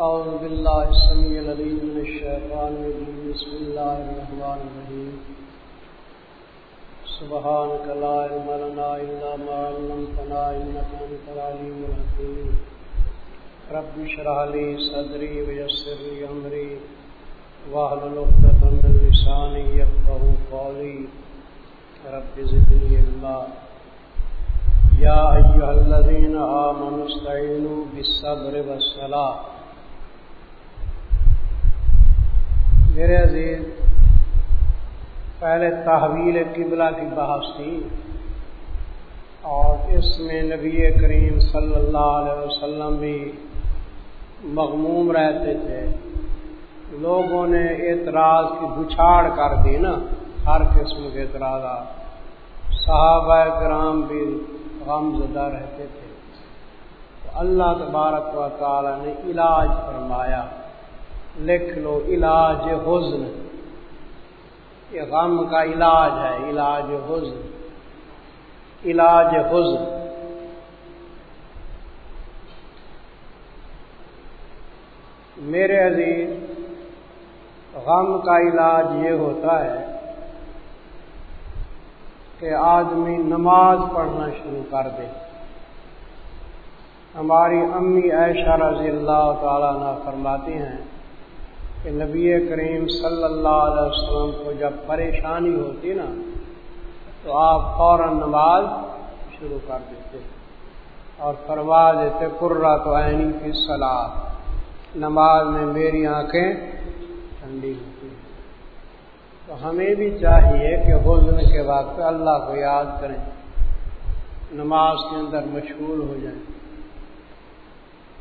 أعوذ بالله السميع العليم من الشيطان الرجيم. بسم الله الرحمن الرحيم. سبحانك لا علم لنا إلا ما علمتنا إنك أنت العليم الحكيم. رب اشرح لي صدري ويسر لي أمري. واحلل عقدة من لساني يفقهوا قولي. رب زدني علما. يا أيها الذين آمنوا استعينوا بالصبر والصلاة. میرے عزیز، پہلے تحویل قبلہ کی بحث تھی اور اس میں نبی کریم صلی اللہ علیہ وسلم بھی مغموم رہتے تھے۔ لوگوں نے اعتراض کی بچھاڑ کر دی نا، ہر قسم کے اعتراضات۔ صحابہ کرام بھی غم زدہ رہتے تھے۔ اللہ تبارک و تعالی نے علاج فرمایا۔ لکھ لو، علاج حزن۔ یہ غم کا علاج ہے، علاج حزن۔ علاج حزن۔ میرے عزیز، غم کا علاج یہ ہوتا ہے کہ آدمی نماز پڑھنا شروع کر دے۔ ہماری امی عائشہ رضی اللہ تعالیٰ نے فرماتی ہیں کہ نبی کریم صلی اللہ علیہ وسلم کو جب پریشانی ہوتی نا، تو آپ فوراً نماز شروع کر دیتے۔ اور فرما دیتے کرا تو عینی کی سلاد نماز میں میری آنکھیں ٹھنڈی ہوتی ہیں۔ تو ہمیں بھی چاہیے کہ حزن کے وقت اللہ کو یاد کریں۔ نماز کے اندر مشغول ہو جائیں۔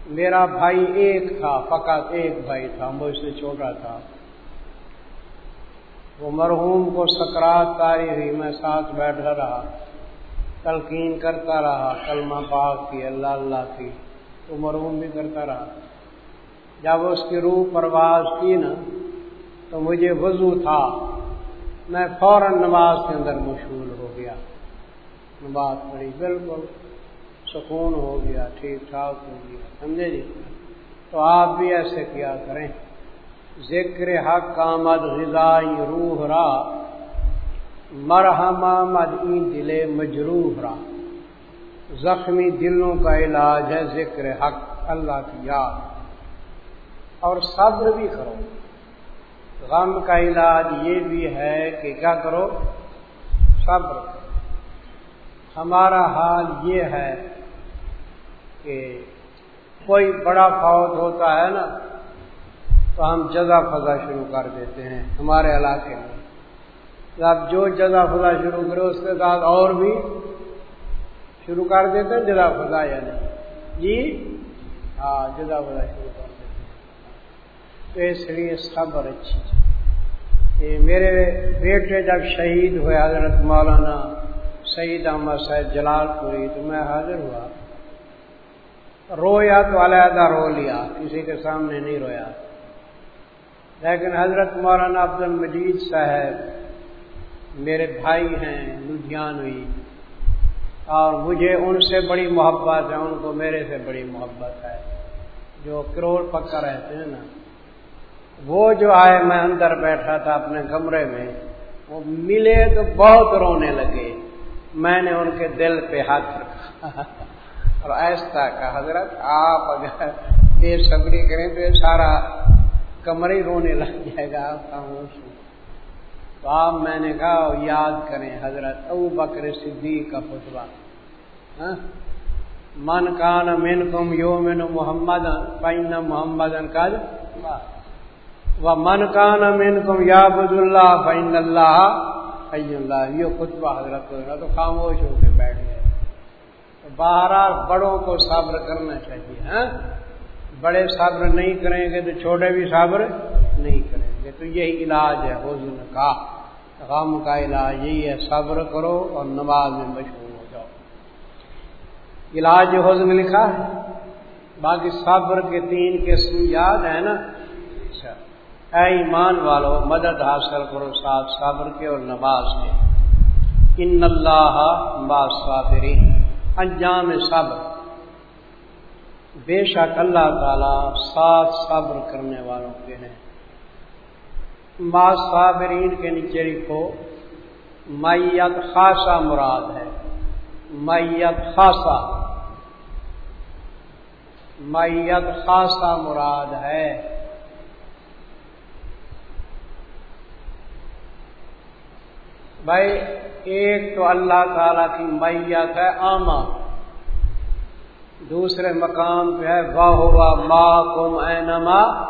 میرا بھائی ایک تھا، فقط ایک بھائی تھا، مجھ سے چھوٹا تھا۔ وہ مرحوم کو سکرات تاری ہوئی، میں ساتھ بیٹھا رہا، تلقین کرتا رہا، کلمہ پاک کی، اللہ اللہ کی۔ وہ مرحوم بھی کرتا رہا۔ جب اس کی روح پرواز کی نا، تو مجھے وضو تھا۔ میں فوراً نماز کے اندر مشغول ہو گیا۔ نماز پڑھی، بالکل سکون ہو گیا، ٹھیک ٹھاک ہو گیا، سمجھے جی؟ تو آپ بھی ایسے کیا کریں۔ ذکر حق آمد غذائی روح را، مرحم آمد این دل مجروح را۔ زخمی دلوں کا علاج ہے ذکر حق، اللہ کی یاد۔ اور صبر بھی کرو۔ غم کا علاج یہ بھی ہے کہ کیا کرو؟ صبر۔ ہمارا حال یہ ہے کہ کوئی بڑا فوت ہوتا ہے نا، تو ہم جزا فضا شروع کر دیتے ہیں ہمارے علاقے میں۔ اب جو جزا فضا شروع کرو، اس کے ساتھ اور بھی شروع کر دیتے ہیں جزا فضا یا نہیں جی؟ ہاں جزا فضا شروع کر دیتے ہیں۔ تو اس لیے صبر اچھی کہ میرے بیٹے جب شہید ہوئے، حضرت مولانا سعید احمد صاحب جلال پوری، تو میں حاضر ہوا۔ رویا تو علیحدہ رو لیا، کسی کے سامنے نہیں رویا۔ لیکن حضرت مولانا عبد المجید صاحب میرے بھائی ہیں، لدھیان ہوئی۔ اور مجھے ان سے بڑی محبت ہے، ان کو میرے سے بڑی محبت ہے۔ جو کروڑ پکا رہتے ہیں نا، وہ جو آئے، میں اندر بیٹھا تھا اپنے کمرے میں، وہ ملے تو بہت رونے لگے۔ میں نے ان کے دل پہ ہاتھ رکھا۔ اور ایسا کا حضرت آپ اگر بے صبری کریں تو یہ سارا کمرے ہی رونے لگ جائے گا، آپ خاموش تو آپ میں نے کہا، یاد کریں حضرت ابو بکر صدیق کا فتوا ہاں؟ من کان مین کم یو مین محمد پین محمد کا و من کان مین کم یا بد اللہ فین اللہ۔ اللہ یہ خطبہ حضرت تو خاموش ہو کے بیٹھ گئے۔ بہرحال بڑوں کو صبر کرنا چاہیے ہاں؟ بڑے صبر نہیں کریں گے تو چھوٹے بھی صبر نہیں کریں گے۔ تو یہی علاج ہے حزن کا، غم کا علاج یہی ہے صبر کرو اور نماز میں مشہور ہو جاؤ۔ علاج حزن لکھا ہے، باقی صبر کے تین قسم یاد ہے نا؟ اچھا۔ اے ایمان والو، مدد حاصل کرو ساتھ صبر کے اور نماز کے۔ ان اللہ صابرین انجام صبر۔ بے شک اللہ تعالی ساتھ صبر کرنے والوں کے ہیں۔ ما صابرین کے نیچے لکھو میت خاصا مراد ہے۔ میت خاصا۔ میت خاصا مراد ہے۔ بھائی ایک تو اللہ تعالی کی میت ہے آما۔ دوسرے مقام پہ ہے واہ ہوا ماں کم اینما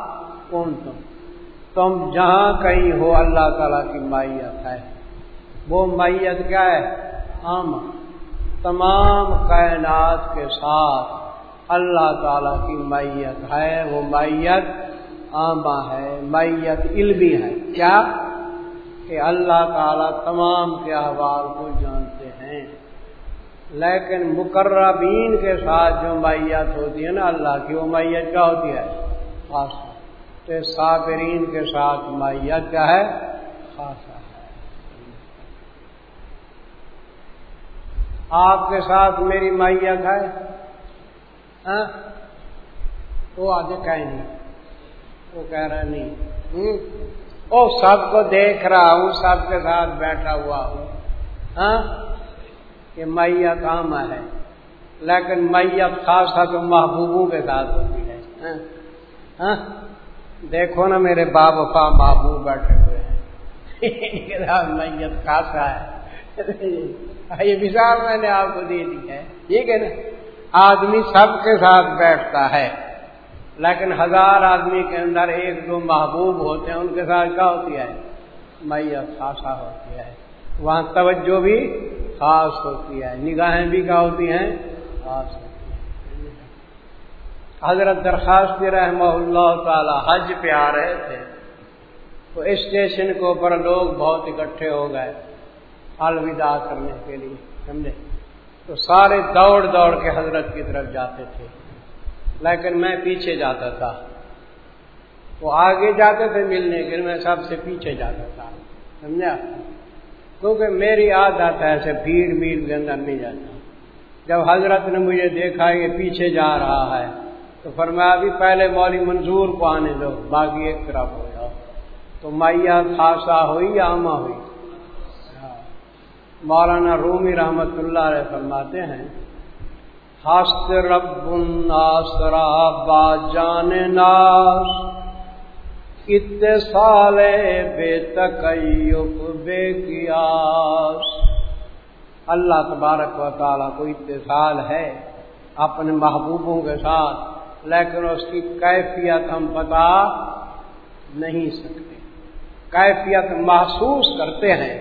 کم تم تم جہاں کہیں ہو، اللہ تعالی کی میت ہے۔ وہ میت کیا ہے؟ آما۔ تمام کائنات کے ساتھ اللہ تعالی کی میت ہے۔ وہ میت عامہ ہے، میت علمی ہے۔ کیا؟ کہ اللہ تعالی تمام کے احوال کو جانتے ہیں۔ لیکن مقربین کے ساتھ جو میت ہوتی ہے نا، اللہ کی وہ میت کیا ہوتی ہے؟ خاص تو صابرین کے ساتھ میت کیا ہے؟ خاص ہے۔ آپ کے ساتھ میری میت ہے؟ ہاں؟ وہ آگے کہیں نہیں۔ وہ کہہ رہا نہیں۔ وہ سب کو دیکھ رہا ہوں سب کے ساتھ بیٹھا ہوا ہوں۔ ہاں؟ کہ میت عام ہے۔ لیکن میت خاصا تو محبوبوں کے ساتھ ہوتی ہے۔ ہاں؟, ہاں؟ دیکھو نا میرے باپ پا محبوب بیٹھے ہوئے ہیں۔ میت خاصا ہے۔ یہ مثال میں نے آپ کو دے دی ہے۔ ٹھیک ہے نا؟ آدمی سب کے ساتھ بیٹھتا ہے۔ لیکن ہزار آدمی کے اندر ایک دو محبوب ہوتے ہیں، ان کے ساتھ کیا ہوتی ہے؟ میت خاصا ہوتی ہے۔ وہاں توجہ بھی خاص ہوتی ہے۔ نگاہیں بھی کیا ہوتی ہیں؟ خاص ہوتی ہیں۔ حضرت درخواست رحمہ اللہ تعالی حج پہ آ رہے تھے۔ تو اسٹیشن کے اوپر لوگ بہت اکٹھے ہو گئے الوداع کرنے کے لیے، سمجھے؟ تو سارے دوڑ دوڑ کے حضرت کی طرف جاتے تھے۔ لیکن میں پیچھے جاتا تھا۔ وہ آگے جاتے تھے ملنے کے میں سب سے پیچھے جاتا تھا، سمجھا؟ کیونکہ میری عادت ہے، ایسے بھیڑ بھیڑ کے اندر نہیں جاتا۔ جب حضرت نے مجھے دیکھا، یہ پیچھے جا رہا ہے، تو فرمایا، ابھی پہلے مولی منظور کو آنے دو، باقی ایک طرف ہو جاؤ۔ تو میا خاصا ہوئی یا آما ہوئی؟ مولانا رومی رحمت اللہ علیہ فرماتے ہیں ہست رب الناس با جان ناس اتصال بے تکیف بے قیاس اللہ تبارک و تعالیٰ کو اتصال ہے اپنے محبوبوں کے ساتھ لیکن اس کی کیفیت ہم بتا نہیں سکتے کیفیت محسوس کرتے ہیں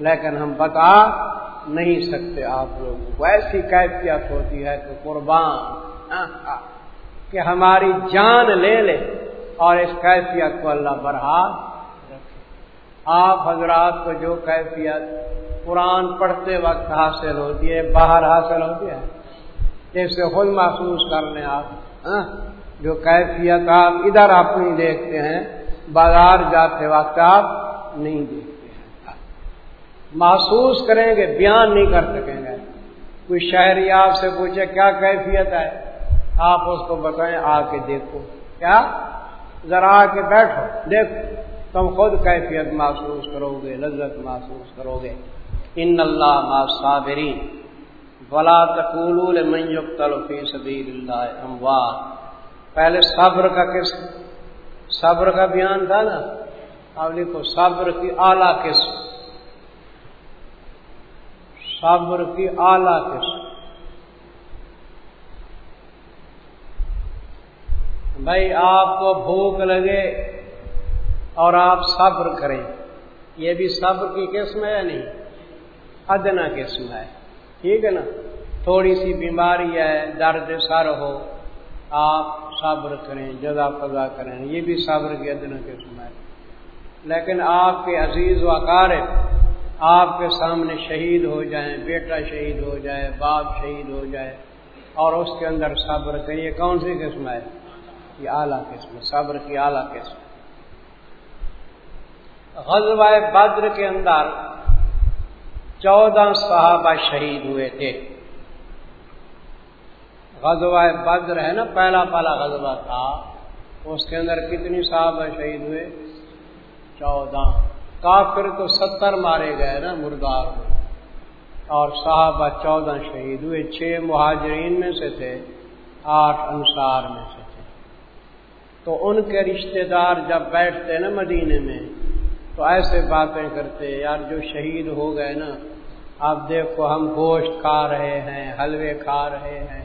لیکن ہم بتا نہیں سکتے آپ لوگ۔ ایسی کیفیت ہوتی ہے کہ قربان۔ کہ ہماری جان لے لے اور اس کیفیت کو اللہ برہا رکھے۔ آپ حضرات کو جو کیفیت قرآن پڑھتے وقت حاصل ہوتی ہے، باہر حاصل ہوتی ہے جیسے خود محسوس کر لیں آپ۔ جو کیفیت آپ ادھر اپنی دیکھتے ہیں، بازار جاتے وقت آپ نہیں دیکھتے۔ محسوس کریں گے بیان نہیں کر سکیں گے۔ کوئی شہری آپ سے پوچھے، کیا کیفیت ہے؟ آپ اس کو بتائیں، آ کے دیکھو۔ کیا؟ ذرا آ کے بیٹھو۔ دیکھو، تم خود کیفیت محسوس کرو گے لذت محسوس کرو گے ان اللہ صابرین بلا تقول فی سبیل اللہ اموات۔ پہلے صبر کا کس صبر کا بیان تھا نا۔ اب لکھو، صبر کی اعلیٰ قسم۔ صبر کی اعلی قسم بھائی، آپ کو بھوک لگے اور آپ صبر کریں۔ یہ بھی صبر کی قسم ہے یا نہیں؟ ادنا قسم ہے۔ ٹھیک ہے نا؟ تھوڑی سی بیماری ہے، درد سر ہو، آپ صبر کریں، جزا فضا کریں۔ یہ بھی صبر کی ادنا قسم ہے۔ لیکن آپ کے عزیز و اقارب آپ کے سامنے شہید ہو جائیں، بیٹا شہید ہو جائے، باپ شہید ہو جائے اور اس کے اندر صبر کریں، یہ کون سی قسم ہے؟ یہ اعلیٰ قسم صبر کی اعلیٰ قسم غزوہ بدر کے اندر چودہ صحابہ شہید ہوئے تھے۔ غزوہ بدر ہے نا، پہلا پہلا غزوہ تھا، اس کے اندر کتنی صاحب شہید ہوئے؟ چودہ۔ کافر تو ستر مارے گئے نا مردار۔ میں اور صحابہ چودہ شہید ہوئے، چھ مہاجرین میں سے تھے، آٹھ انصار میں سے تھے۔ تو ان کے رشتہ دار جب بیٹھتے نا مدینے میں، تو ایسے باتیں کرتے، یار جو شہید ہو گئے نا آپ دیکھو ہم گوشت کھا رہے ہیں، حلوے کھا رہے ہیں۔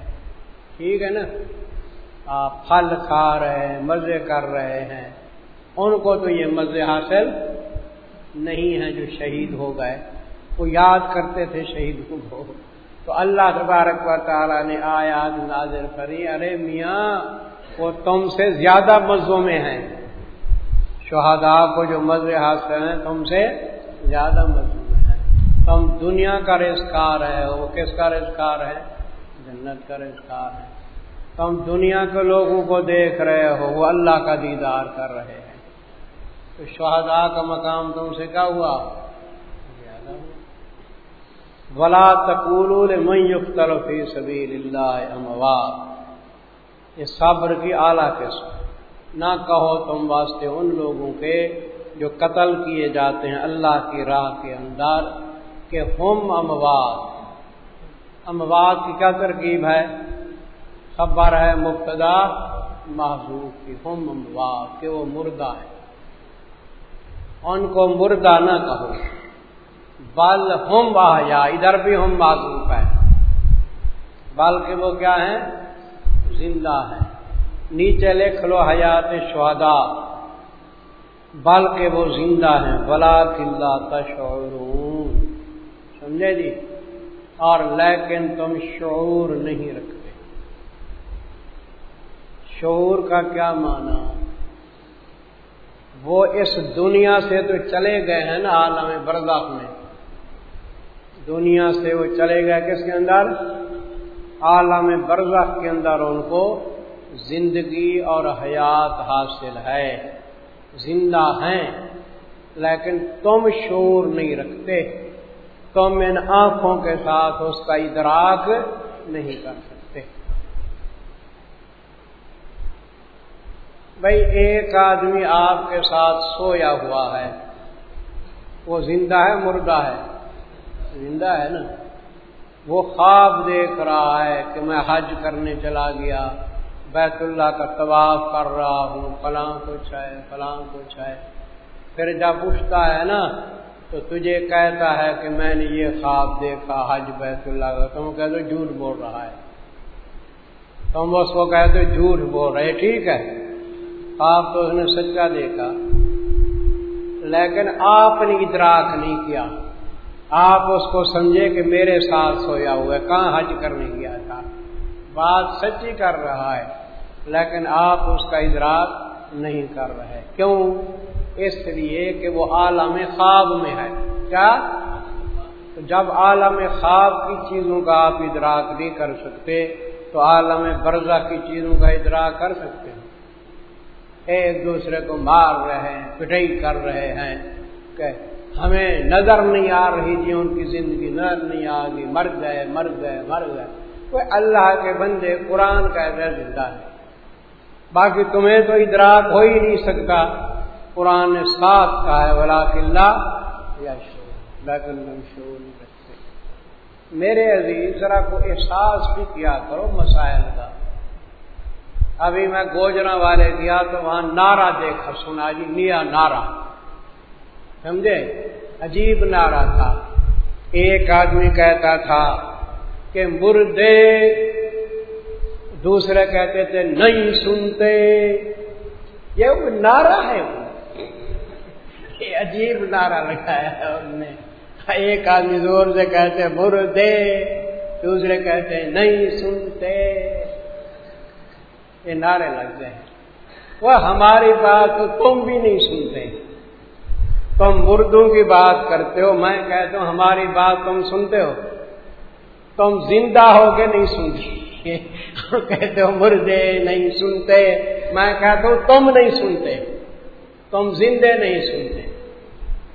ٹھیک ہے نا؟ آپ پھل کھا رہے ہیں، مزے کر رہے ہیں۔ ان کو تو یہ مزے حاصل نہیں ہیں جو شہید ہو گئے۔ وہ یاد کرتے تھے شہید کو تو اللہ تبارک و تعالیٰ نے آیات نازر کری۔ ارے میاں، وہ تم سے زیادہ مزوں میں ہیں۔ شہداء کو جو مزے حاصل ہیں، تم سے زیادہ مزوں میں ہیں۔ تم دنیا کا رزکار ہے وہ کس کا رزکار ہے جنت کا رزکار ہے تم دنیا کے لوگوں کو دیکھ رہے ہو۔ وہ اللہ کا دیدار کر رہے ہیں۔ تو شہداء کا مقام تم سے کیا ہوا؟ ولا تقول من فی سبیل اللہ اموات یہ صبر کی اعلیٰ قسم نہ کہو تم واسطے ان لوگوں کے جو قتل کیے جاتے ہیں اللہ کی راہ کے اندر کہ ہم اموات۔ اموات کی کیا ترکیب ہے؟ خبر ہے مبتدا، محضوب کی ہم اموات، کہ وہ مردہ ہے۔ ان کو مردہ نہ کہو۔ بل ہم یا ادھر بھی ہم معذوف ہے بلکہ وہ کیا ہیں؟ زندہ ہیں۔ نیچے لکھ لو حیات شہدا بلکہ وہ زندہ ہیں۔ بلا کلّا تشعر سمجھے جی؟ اور لیکن تم شعور نہیں رکھتے۔ شعور کا کیا معنی؟ وہ اس دنیا سے تو چلے گئے ہیں نا عالم برزخ میں۔ دنیا سے وہ چلے گئے کس کے اندر؟ عالم برزخ کے اندر ان کو زندگی اور حیات حاصل ہے۔ زندہ ہیں، لیکن تم شور نہیں رکھتے۔ تم ان آنکھوں کے ساتھ اس کا ادراک نہیں کر سکتے۔ بھائی ایک آدمی آپ کے ساتھ سویا ہوا ہے۔ وہ زندہ ہے، مردہ ہے؟ زندہ ہے نا؟ وہ خواب دیکھ رہا ہے کہ میں حج کرنے چلا گیا، بیت اللہ کا طواف کر رہا ہوں، فلاں کچھ ہے فلاں کچھ ہے پھر جب اٹھتا ہے نا، تو تجھے کہتا ہے کہ میں نے یہ خواب دیکھا، حج بیت اللہ کا۔ تم کہہ دو جھوٹ بول رہا ہے۔ تم اس کو کہتے جھوٹ بول رہے ٹھیک ہے؟ آپ تو اس نے سچا دیکھا۔ لیکن آپ نے ادراک نہیں کیا۔ آپ اس کو سمجھے کہ میرے ساتھ سویا ہوا ہے، کہاں حج کرنے گیا تھا؟ بات سچی کر رہا ہے، لیکن آپ اس کا ادراک نہیں کر رہے۔ کیوں؟ اس لیے کہ وہ عالم خواب میں ہے۔ کیا؟ تو جب عالم خواب کی چیزوں کا آپ ادراک نہیں کر سکتے، تو عالم برزہ کی چیزوں کا ادراک کر سکتے۔ ایک دوسرے کو مار رہے ہیں، پٹائی کر رہے ہیں۔ کہ ہمیں نظر نہیں آ رہی جی ان کی زندگی نظر نہیں آ گئی مر گئے مر گئے مر گئے۔ کوئی اللہ کے بندے قرآن کا ایسا زندہ ہے۔ باقی تمہیں تو ادراک ہو ہی نہیں سکتا۔ قرآن نے صاف کہا ہے ولا یا شور میرے عزیز، ذرا کو احساس بھی کیا کرو مسائل کا۔ ابھی میں گوجرا والے گیا تو وہاں نعرہ دیکھا، سنا جی نیا نعرہ۔ سمجھے؟ عجیب نعرہ تھا۔ ایک آدمی کہتا تھا کہ مردے دوسرے کہتے تھے نہیں سنتے۔ یہ وہ نعرہ ہے وہ۔ یہ عجیب نعرہ لگایا ہے انہوں نے۔ ایک آدمی زور سے کہتے مردے، دوسرے کہتے نہیں سنتے۔ یہ نعرے لگتے ہیں۔ وہ ہماری بات تم بھی نہیں سنتے۔ تم مردوں کی بات کرتے ہو، میں کہتا ہوں ہماری بات تم سنتے ہو۔ تم زندہ ہو کے نہیں سنتے۔ کہتے ہو مردے نہیں سنتے۔ میں کہتا ہوں تم نہیں سنتے۔ تم زندے نہیں سنتے۔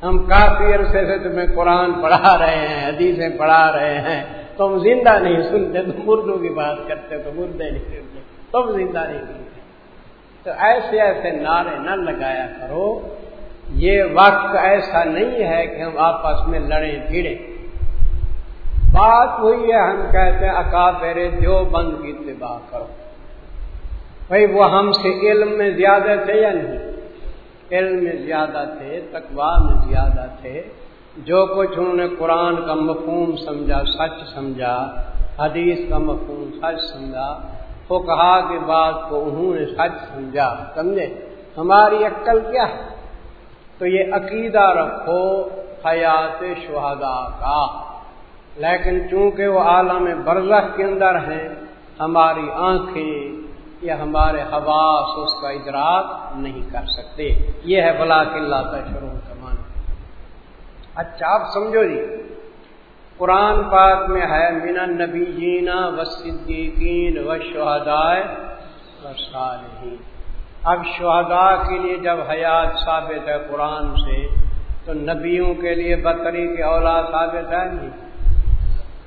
ہم کافی عرصے سے تمہیں قرآن پڑھا رہے ہیں، حدیثیں پڑھا رہے ہیں۔ تم زندہ نہیں سنتے، تم مردوں کی بات کرتے تو مردے نہیں سنتے۔ تم زندہ نہیں سنتے تو ایسے ایسے نعرے نہ لگایا کرو۔ یہ وقت ایسا نہیں ہے کہ ہم آپس میں لڑیں بھیڑیں۔ بات ہوئی ہے، ہم کہتے ہیں، اکا پیرے جو بند کی اتباع کرو۔ بھائی، وہ ہم سے علم میں زیادہ تھے یا نہیں؟ علم میں زیادہ تھے تقوا میں زیادہ تھے۔ جو کچھ انہوں نے قرآن کا مفہوم سمجھا، سچ سمجھا، حدیث کا مفہوم سچ سمجھا وہ کہا کہ بات کو انہوں نے سچ سمجھا۔ سمجھے؟ ہماری عقل کیا ہے؟ تو یہ عقیدہ رکھو حیات شہدا کا۔ لیکن چونکہ وہ عالم برزخ کے اندر ہیں، ہماری آنکھیں یا ہمارے حواس اس کا ادراک نہیں کر سکتے۔ یہ ہے بلا اللہ کا شروع کمان اچھا آپ سمجھو جی۔ قرآن پاک میں ہے، من نبی جینا و صدیقین و شہدائے و صالحین۔ اب شہداء کے لیے جب حیات ثابت ہے قرآن سے، تو نبیوں کے لیے بطری کی اولاد ثابت ہے نہیں؟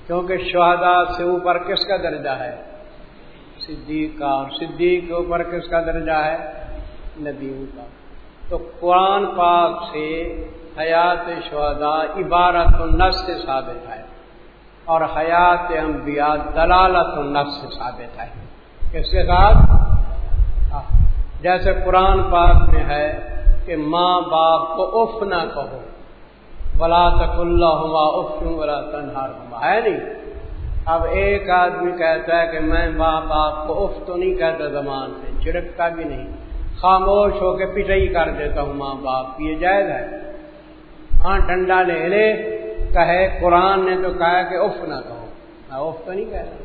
کیونکہ شہداء سے اوپر کس کا درجہ ہے؟ صدیق کا۔ اور صدیق کے اوپر کس کا درجہ ہے؟ نبیوں کا۔ تو قرآن پاک سے حیات شہداء عبارت النس سے ثابت ہے اور حیات انبیاء دلالت النس سے ثابت ہے۔ کس کے ساتھ جیسے قرآن پاک میں ہے کہ ماں باپ کو اف نہ کہو بلا تک اللہ ہوا اف کیوں بلا تنہار ہوا ہے نہیں؟ اب ایک آدمی کہتا ہے کہ میں ماں باپ کو اف تو نہیں کہتا، زمان سے چھڑکتا بھی نہیں، خاموش ہو کے پٹائی کر دیتا ہوں ماں باپ، یہ جائز ہے۔ ہاں ڈنڈا لے لے، کہے، قرآن نے تو کہا کہ اف نہ کہو۔ میں اف تو نہیں کہتا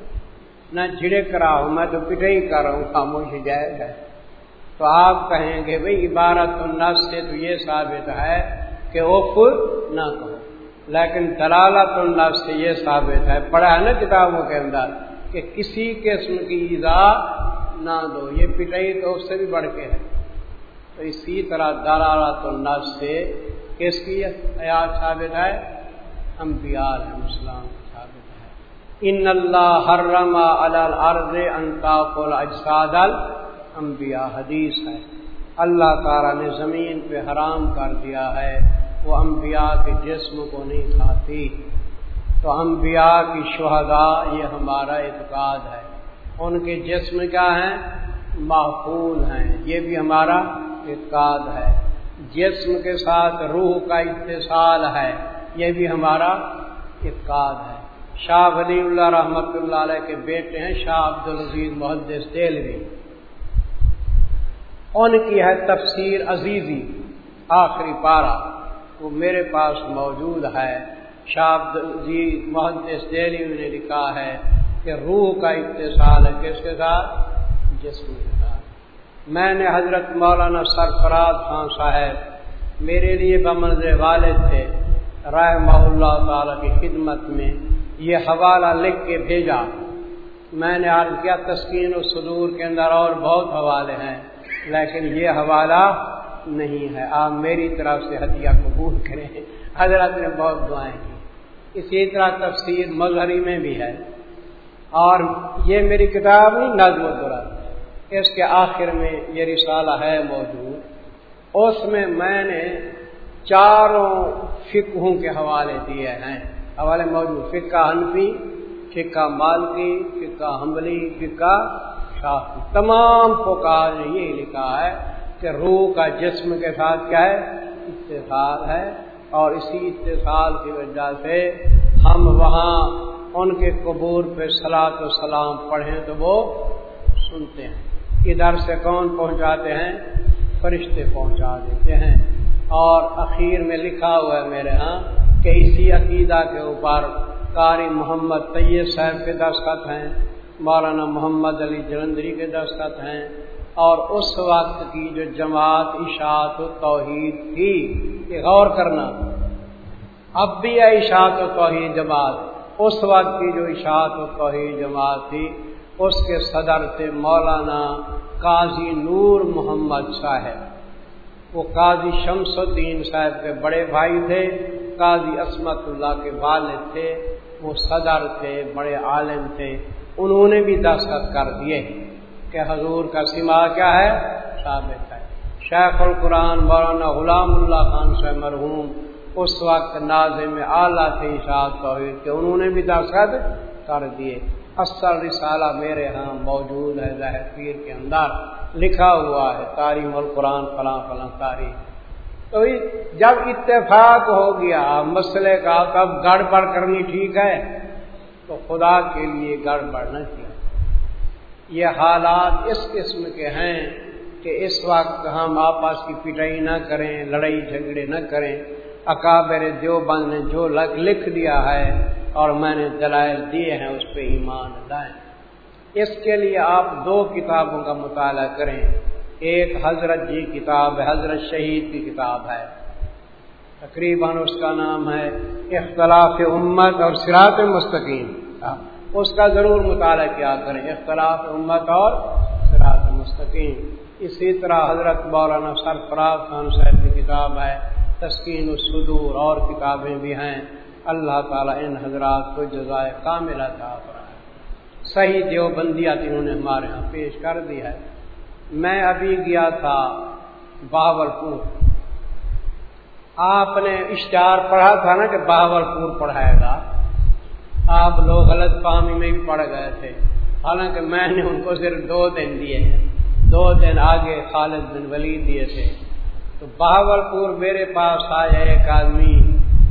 نہ جھڑک رہا ہوں میں تو پٹائی کر رہا ہوں خاموشی جائز ہے تو آپ کہیں گے بھائی عبارت النس سے تو یہ ثابت ہے کہ اف نہ کہو۔ لیکن دلالت اللہ سے یہ ثابت ہے، پڑھا ہے نا کتابوں کے اندر، کہ کسی قسم کی ایزا نہ دو۔ یہ پٹائی تو اس سے بھی بڑھ کے ہے۔ تو اسی طرح دلالت اللہ سے کس کی حیات ثابت ہے، انبیاء علیہ السلام ثابت ہے۔ ان اللہ حرم الارض انتاق الاجساد الانبیاء، حدیث ہے۔ اللہ تعالیٰ نے زمین پہ حرام کر دیا ہے، وہ انبیاء کے جسم کو نہیں کھاتی۔ تو انبیاء کی شہداء، یہ ہمارا اعتقاد ہے۔ ان کے جسم کیا ہیں؟ محفوظ ہیں۔ یہ بھی ہمارا اعتقاد ہے۔ جسم کے ساتھ روح کا اتصال ہے، یہ بھی ہمارا اعتقاد ہے۔ شاہ ولی اللہ رحمت اللہ علیہ کے بیٹے ہیں شاہ عبد العزیز محدث دہلوی ان کی ہے تفسیر عزیزی، آخری پارہ۔ وہ میرے پاس موجود ہے۔ شاہ جی محدث دہلی نے لکھا ہے کہ روح کا اتصال ہے کس کے ساتھ؟ جسم کے ساتھ میں نے حضرت مولانا سرفراز خان صاحب میرے لیے بمنظ والد تھے رائے اللہ تعالی کی خدمت میں یہ حوالہ لکھ کے بھیجا۔ میں نے عرض کیا، تسکین و صدور کے اندر اور بہت حوالے ہیں، لیکن یہ حوالہ نہیں ہے۔ آپ میری طرف سے ہدیہ قبول کریں۔ حضرت نے بہت دعائیں کی۔ اسی طرح تفسیر مظہری میں بھی ہے۔ اور یہ میری کتاب نہیں، نظم و درد اس کے آخر میں یہ رسالہ ہے موجود۔ اس میں میں نے چاروں فکوں کے حوالے دیے ہیں۔ حوالے موجود فکا حنفی فکا مالکی فکا حملی فکا شافی تمام پکار نے یہ لکھا ہے کہ روح کا جسم کے ساتھ کیا ہے؟ اتصال ہے۔ اور اسی اتصال کی وجہ سے ہم وہاں ان کے قبور پہ سلاط و سلام پڑھیں تو وہ سنتے ہیں۔ ادھر سے کون پہنچاتے ہیں؟ فرشتے پہنچا دیتے ہیں۔ اور اخیر میں لکھا ہوا ہے میرے ہاں کہ اسی عقیدہ کے اوپر قاری محمد طیب صاحب کے دستخط ہیں، مولانا محمد علی جلندری کے دستخط ہیں۔ اور اس وقت کی جو جماعت اشاعت و توحید تھی کہ غور کرنا۔ اب بھی ہے اشاعت و توحید جماعت، اس وقت کی جو اشاعت و توحید جماعت تھی اس کے صدر تھے مولانا قاضی نور محمد صاحب۔ وہ قاضی شمس الدین صاحب کے بڑے بھائی تھے، قاضی عصمت اللہ کے والد تھے، وہ صدر تھے، بڑے عالم تھے۔ انہوں نے بھی دستخط کر دیے کہ حضور کا سما کیا ہے؟ ثابت ہے۔ شیخ القرآن مولانا غلام اللہ خان سے مرحوم اس وقت نازم اعلیٰ تھے اشاعت توحید کہ انہوں نے بھی دستخط کر دیے۔ اصل رسالہ میرے ہاں موجود ہے، ظاہر پیر کے اندر لکھا ہوا ہے تاریم القرآن، فلاں فلاں تاریخ۔ تو جب اتفاق ہو گیا، مسئلے کا تب گڑبڑ کرنی ٹھیک ہے؟ تو خدا کے لیے گڑبڑ نہ کیا۔ یہ حالات اس قسم کے ہیں کہ اس وقت ہم آپس کی پٹائی نہ کریں، لڑائی جھگڑے نہ کریں۔ اکابر دیوبند نے جو لکھ دیا ہے اور میں نے دلائل دیے ہیں، اس پہ ایمان لائیں۔ اس کے لیے آپ دو کتابوں کا مطالعہ کریں۔ ایک حضرت جی کتاب ہے، حضرت شہید کی کتاب ہے۔ تقریباً اس کا نام ہے اختلاف امت اور سراط مستقیم۔ اس کا ضرور مطالعہ کیا کریں، اختلاف امت اور سراط مستقیم۔ اسی طرح حضرت مولانا سرفراز خان صاحب کی کتاب ہے، تسکین الصدور اور کتابیں بھی ہیں۔ اللہ تعالیٰ ان حضرات کو جزائے کاملہ کا صحیح دیوبندیات انہوں نے ہمارے ہاں پیش کر دی ہے۔ میں ابھی گیا تھا باول پور آپ نے اشتہار پڑھا تھا نا کہ باول پور پڑھائے گا۔ آپ لوگ غلط فہمی میں بھی پڑھ گئے تھے۔ حالانکہ میں نے ان کو صرف دو دن دیے دو دن آگے خالد بن ولید دیے تھے۔ تو باول پور میرے پاس آیا ایک آدمی۔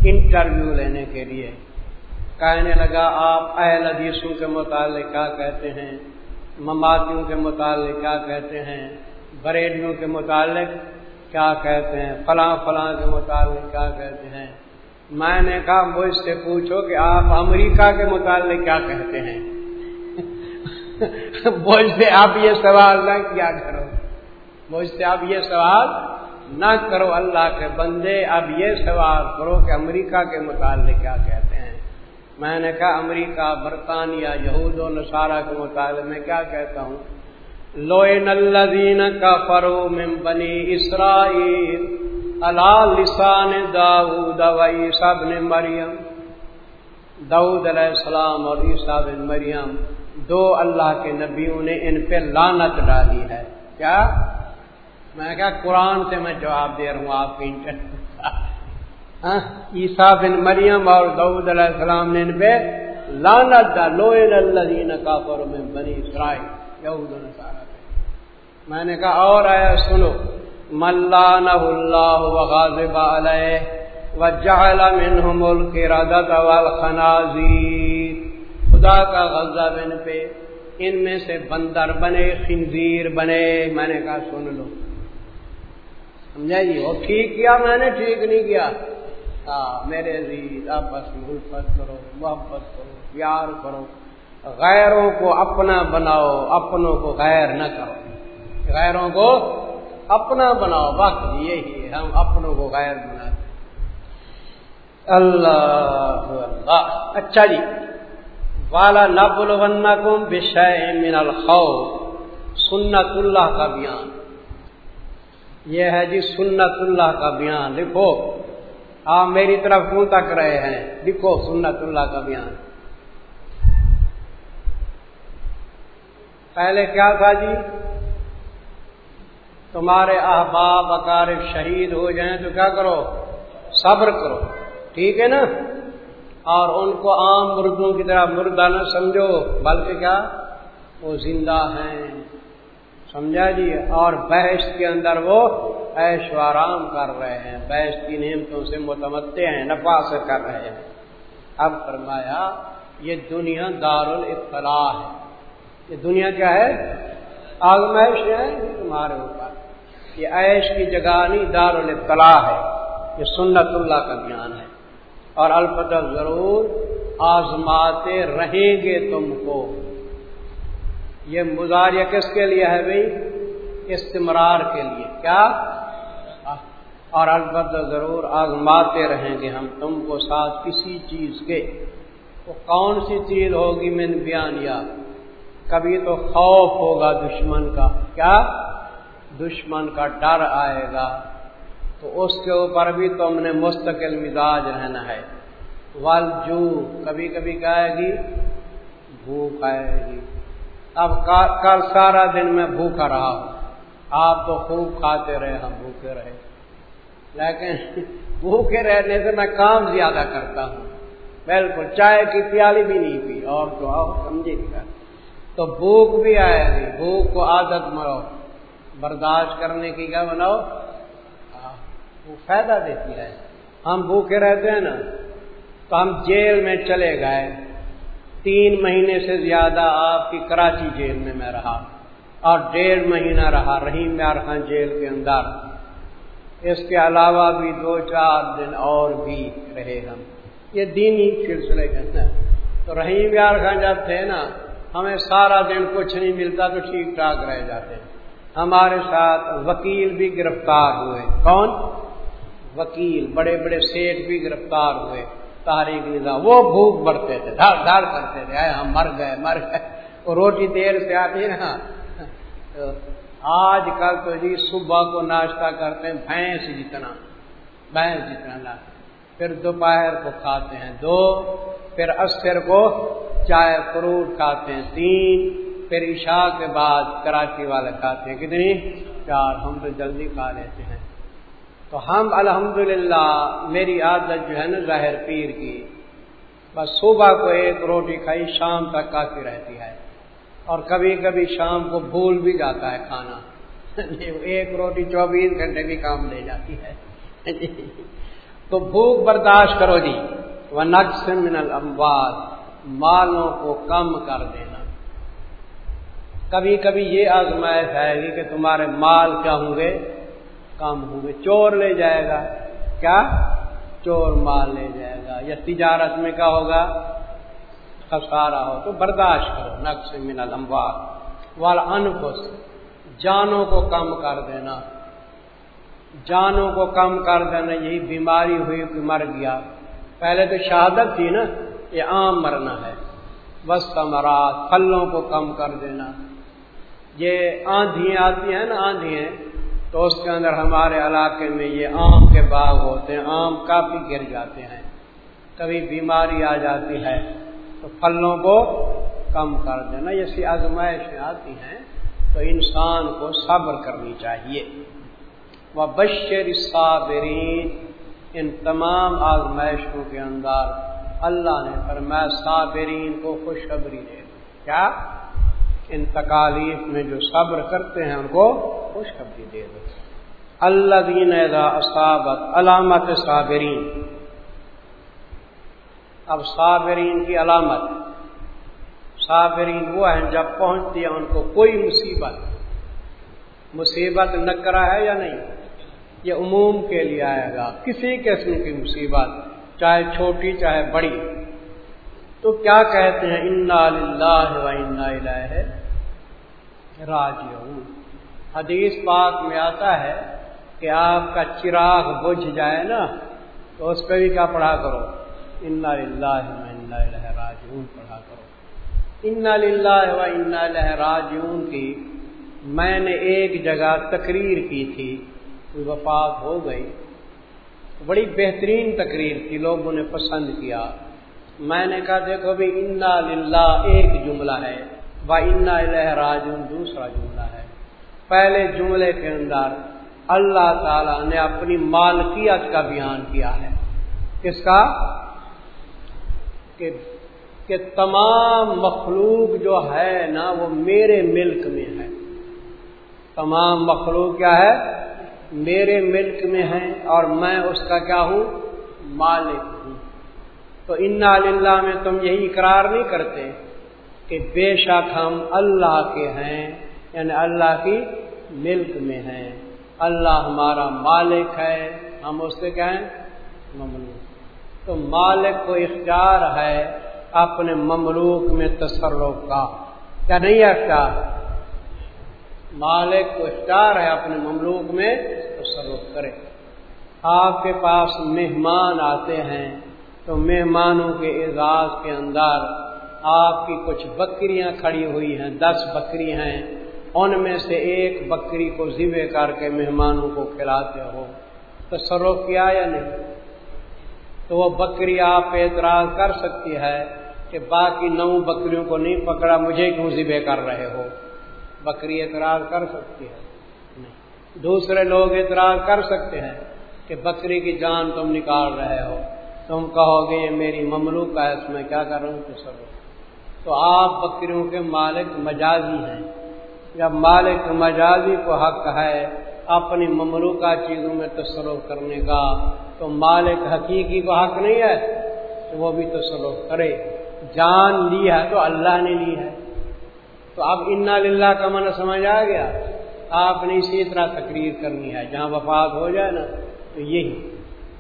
انٹرویو لینے کے لیے۔ کہنے لگا، آپ اہل حدیثوں کے متعلق کیا کہتے ہیں؟ مماتیوں کے متعلق کیا کہتے ہیں؟ بریڈیوں کے متعلق کیا کہتے ہیں؟ فلاں فلاں کے متعلق کیا کہتے ہیں؟ میں نے کہا، مجھ سے پوچھو کہ آپ امریکہ کے متعلق کیا کہتے ہیں؟ مجھ سے آپ یہ سوال نہ کیا کرو۔ مجھ سے آپ یہ سوال نہ کرو اللہ کے بندے، اب یہ سوال کرو کہ امریکہ کے متعلق کیا کہتے ہیں؟ میں نے کہا امریکہ، برطانیہ، یہود و نصارہ کے مطالعے میں کیا کہتا ہوں؟ لوئن الذین کا فرو من بنی اسرائیل اللہ لسان داود و عیسیٰ بن مریم۔ داود علیہ السلام اور عیسیٰ بن مریم، دو اللہ کے نبیوں نے ان پہ لانت ڈالی ہے۔ کیا؟ میں کہا قرآن سے میں جواب دے رہا ہوں آپ کے انٹرنیٹ ہاں؟ عیسیٰ بن مریم اور دعود علیہ السلام نے ان پہ لانت دا لوئل اللہ کا پر میں بنی اسرائیل، یہود میں نے کہا اور آیا سنو ملان اللہ وغاظب علیہ وجعل منہم القردت والخنازیر۔ خدا کا غضب ان پہ، ان میں سے بندر بنے، خنزیر بنے۔ میں نے کہا سن لو۔ سمجھا جی وہ ٹھیک کیا؟ میں نے ٹھیک نہیں کیا۔ میرے عزیز آپس میں الفت کرو، محبت کرو، پیار کرو۔ غیروں کو اپنا بناؤ، اپنوں کو غیر نہ کرو۔ غیروں کو اپنا بناؤ، وقت یہی ہے، ہم اپنوں کو غیر بنا۔ اللہ اللہ۔ اچھا جی۔ والا نبل کم بشے من الخو سنت اللہ کا بیان۔ یہ ہے جی سنت اللہ کا بیان۔ لکھو آپ میری طرف کیوں تک رہے ہیں۔ لکھو سنت اللہ کا بیان۔ پہلے کیا تھا جی؟ تمہارے احباب اکارب شہید ہو جائیں تو کیا کرو؟ صبر کرو۔ ٹھیک ہے نا؟ اور ان کو عام مردوں کی طرح مردہ نہ سمجھو، بلکہ کیا؟ وہ زندہ ہیں۔ سمجھا جی اور بحث کے اندر وہ ایش و آرام کر رہے ہیں۔ بحث کی نعمتوں سے متمدے ہیں نفا سے کر رہے ہیں۔ اب فرمایا، یہ دنیا دار الاطلاع ہے۔ یہ دنیا کیا ہے؟ آزمائش ہے تمہارے اوپر۔ یہ عیش کی جگہ نہیں دار الاطلاع ہے۔ یہ سنت اللہ کا بیان ہے۔ اور البتہ ضرور آزماتے رہیں گے تم کو۔ یہ مظاہرہ کس کے لیے ہے بھائی؟ استمرار کے لیے۔ کیا؟ اور البتہ ضرور آزماتے رہیں گے ہم تم کو ساتھ کسی چیز کے۔ وہ کون سی چیز ہوگی من بیان یا؟ کبھی تو خوف ہوگا دشمن کا۔ کیا؟ دشمن کا ڈر آئے گا۔ تو اس کے اوپر بھی تم نے مستقل مزاج رہنا ہے۔ ول جو کبھی کبھی کہے گی، بھوک آئے گی۔ اب کل سارا دن میں بھوکا رہا ہوں۔ آپ تو خوب کھاتے رہے، ہم بھوکے رہے۔ لیکن بھوکے رہنے سے میں کام زیادہ کرتا ہوں۔ بالکل، چائے کی پیالی بھی نہیں پی۔ اور تو آؤ سمجھے گا تو بھوک بھی آئے گی بھوک کو عادت مرو۔ برداشت کرنے کی کیا بناؤ؟ وہ فائدہ دیتی ہے۔ ہم بھوکے رہتے ہیں نا، تو ہم جیل میں چلے گئے۔ تین مہینے سے زیادہ آپ کی کراچی جیل میں میں رہا اور ڈیڑھ مہینہ رہا، رحیم یار خان جیل کے اندر۔ اس کے علاوہ بھی دو چار دن اور بھی رہے ہم۔ یہ دینی سلسلے کے اندر تو رحیم یار خان جب تھے نا، ہمیں سارا دن کچھ نہیں ملتا تو ٹھیک ٹھاک رہ جاتے۔ ہمارے ساتھ وکیل بھی گرفتار ہوئے۔ کون؟ وکیل، بڑے بڑے سیٹ بھی گرفتار ہوئے۔ تاریخ نظام وہ بھوک بڑھتے تھے دھڑ دھڑ کرتے تھے ہم مر گئے مر گئے۔ وہ روٹی دیر سے آتی نا۔ آج کل تو جی صبح کو ناشتہ کرتے ہیں، بھینس جتنا بھینس جتنا ناشتہ۔ پھر دوپہر کو کھاتے ہیں دو، پھر اثر کو چائے فروٹ کھاتے ہیں تین، پھر عشاء کے بعد کراچی والے کھاتے ہیں کتنی؟ چار، ہم تو جلدی کھا لیتے ہیں۔ تو ہم الحمدللہ میری عادت جو ہے نا ظاہر پیر کی، بس صبح کو ایک روٹی کھائی، شام تک کافی رہتی ہے۔ اور کبھی کبھی شام کو بھول بھی جاتا ہے کھانا۔ ایک روٹی چوبیس گھنٹے بھی کام لے جاتی ہے۔ تو بھوک برداشت کرو جی۔ وہ نقص من الاموال مالوں کو کم کر دینا۔ کبھی کبھی یہ آزمائش آئے گی کہ تمہارے مال کیا ہوں گے؟ کم ہوں گے۔ چور لے جائے گا۔ کیا؟ چور مال لے جائے گا۔ یا تجارت میں کیا ہوگا؟ خسارا ہو۔ تو برداشت کرو۔ نقص من الاموال۔ والا انفس جانوں کو کم کر دینا۔ جانوں کو کم کر دینا۔ یہی بیماری ہوئی کہ مر گیا۔ پہلے تو شہادت تھی نا۔ یہ عام مرنا ہے۔ بس کمرات پھلوں کو کم کر دینا۔ یہ آندھی آتی ہیں نا آندھی تو اس کے اندر ہمارے علاقے میں یہ آم کے باغ ہوتے ہیں، آم کافی گر جاتے ہیں۔ کبھی بیماری آ جاتی ہے تو پھلوں کو کم کر دینا، یہ سی آزمائشیں آتی ہیں۔ تو انسان کو صبر کرنی چاہیے۔ وہ بشر صابرین ان تمام آزمائشوں کے اندر اللہ نے فرمایا، صابرین کو خوشخبری دے کیا؟ ان تکالیف میں جو صبر کرتے ہیں، ان کو خوشخبری دے دو۔ اللہ دین اصابت علامت صابرین۔ اب صابرین کی علامت۔ صابرین وہ ہیں جب پہنچتی ہے ان کو کوئی مصیبت۔ مصیبت نکرا ہے یا نہیں؟ یہ عموم کے لیے آئے گا۔ کسی قسم کی مصیبت، چاہے چھوٹی، چاہے بڑی۔ تو کیا کہتے ہیں؟ انا و انا راج حدیث پاک میں آتا ہے کہ آپ کا چراغ بجھ جائے نا، تو اس پہ بھی کیا پڑھا کرو؟ انا للہ راجعون پڑھا کرو۔ انا للہ و انا راجعون کی میں نے ایک جگہ تقریر کی تھی، کوئی وفات ہو گئی۔ بڑی بہترین تقریر تھی، لوگوں نے پسند کیا۔ میں نے کہا، دیکھو بھی، انا للہ ایک جملہ ہے با انا راجن دوسرا جملہ ہے۔ پہلے جملے کے اندر اللہ تعالی نے اپنی مالکیت کا بیان کیا ہے۔ کس کا؟ کہ کہ تمام مخلوق جو ہے نا وہ میرے ملک میں ہے۔ تمام مخلوق کیا ہے؟ میرے ملک میں ہیں اور میں اس کا کیا ہوں؟ مالک ہوں۔ تو انا للہ میں تم یہی اقرار نہیں کرتے کہ بے شک ہم اللہ کے ہیں۔ یعنی اللہ کی ملک میں ہیں۔ اللہ ہمارا مالک ہے۔ ہم اس سے کہیں مملوک تو مالک کو اختیار ہے اپنے مملوک میں تصرف کا۔ کیا نہیں اختیار؟ مالک کو اختیار ہے اپنے مملوک میں تصرف کرے۔ آپ کے پاس مہمان آتے ہیں تو مہمانوں کے اعزاز کے اندر آپ کی کچھ بکریاں کھڑی ہوئی ہیں، دس بکری ہیں۔ ان میں سے ایک بکری کو ذبے کر کے مہمانوں کو کھلاتے ہو۔ تصرف کیا یا نہیں؟ تو وہ بکری آپ اعتراض کر سکتی ہے کہ باقی نو بکریوں کو نہیں پکڑا، مجھے کیوں ذبح کر رہے ہو؟ بکری اعتراض کر سکتی ہے۔ دوسرے لوگ اعتراض کر سکتے ہیں کہ بکری کی جان تم نکال رہے ہو۔ تم کہو گے، یہ میری مملوک ہے، اس میں کیا کر رہا ہوں؟ تصرف۔ تو آپ بکریوں کے مالک مجازی ہیں۔ جب مالک مجازی کو حق ہے، اپنی مملوکہ چیزوں میں تصرف کرنے کا، تو مالک حقیقی کو حق نہیں ہے، تو وہ بھی تصرف کرے۔ جان لی ہے تو اللہ نے لی ہے۔ تو اب انا للہ کا من سمجھ آ گیا۔ آپ نے اسی طرح تقریر کرنی ہے۔ جہاں وفات ہو جائے نا، تو یہی۔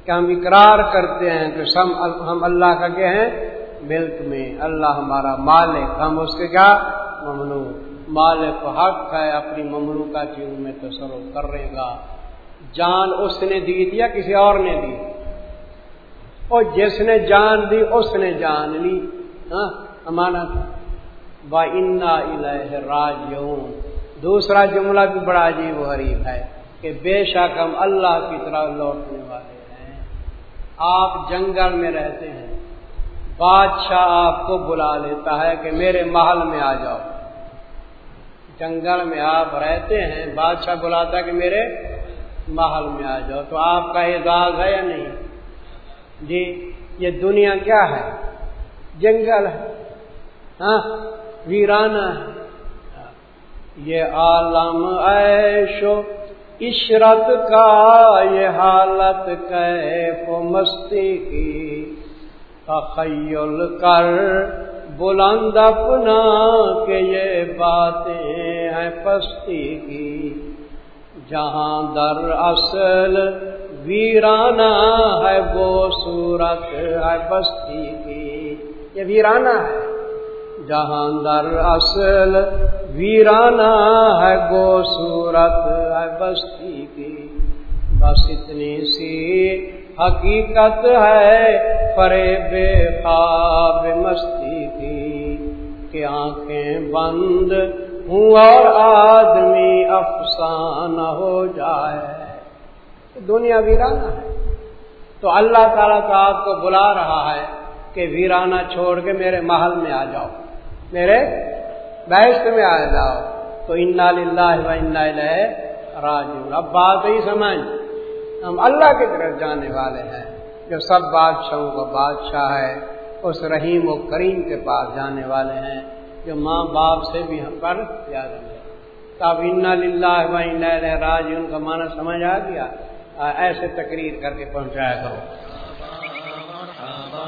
کہ ہم اقرار کرتے ہیں کہ سم ہم اللہ کا کیا ہیں ملک میں۔ اللہ ہمارا مالک، ہم اس کے کیا؟ ممنوع مالک حق ہے، اپنی ممنوع کا چیز میں تصرف کر رہے گا۔ جان اس نے دی یا کسی اور نے دی؟ اور جس نے جان دی، اس نے جان لی۔ ہاں امانت با انا راج دوسرا جملہ بھی بڑا عجیب و غریب ہے کہ بے شک ہم اللہ کی طرح لوٹنے والے ہیں۔ آپ جنگل میں رہتے ہیں۔ بادشاہ آپ کو بلا لیتا ہے کہ میرے محل میں آ جاؤ۔ جنگل میں آپ رہتے ہیں، بادشاہ بلاتا کہ میرے محل میں آ جاؤ، تو آپ کا اعزاز ہے یا نہیں؟ جی یہ دنیا کیا ہے؟ جنگل ہے ہاں ویرانہ ہے۔ یہ عالم ایشو عشرت کا یہ حالت کیف و مستی کی تخیل کر بلند اپنا کہ یہ باتیں ہیں پستی کی۔ جہاں در اصل ویرانہ ہے، وہ صورت ہے بستی کی۔ یہ ویرانہ ہے۔ جہاں در اصل ویرانہ ہے، وہ صورت ہے بستی کی۔ بس اتنی سی حقیقت ہے فرے بے خواب مستی کی کہ آنکھیں بند ہوں اور آدمی افسانہ ہو جائے۔ دنیا ویرانہ ہے۔ تو اللہ تعالیٰ تو آپ کو بلا رہا ہے کہ ویرانہ چھوڑ کے میرے محل میں آ جاؤ، میرے بحث میں آ جاؤ۔ تو انا و انا راج اب بات ہی سمجھ۔ ہم اللہ کی طرف جانے والے ہیں۔ جو سب بادشاہوں کا بادشاہ ہے، اس رحیم و کریم کے پاس جانے والے ہیں۔ جو ماں باپ سے بھی ہم پر پیارے ہیں۔ تب ان للہ راج ان کا معنی سمجھ آ گیا؟ ایسے تقریر کر کے پہنچایا کرو۔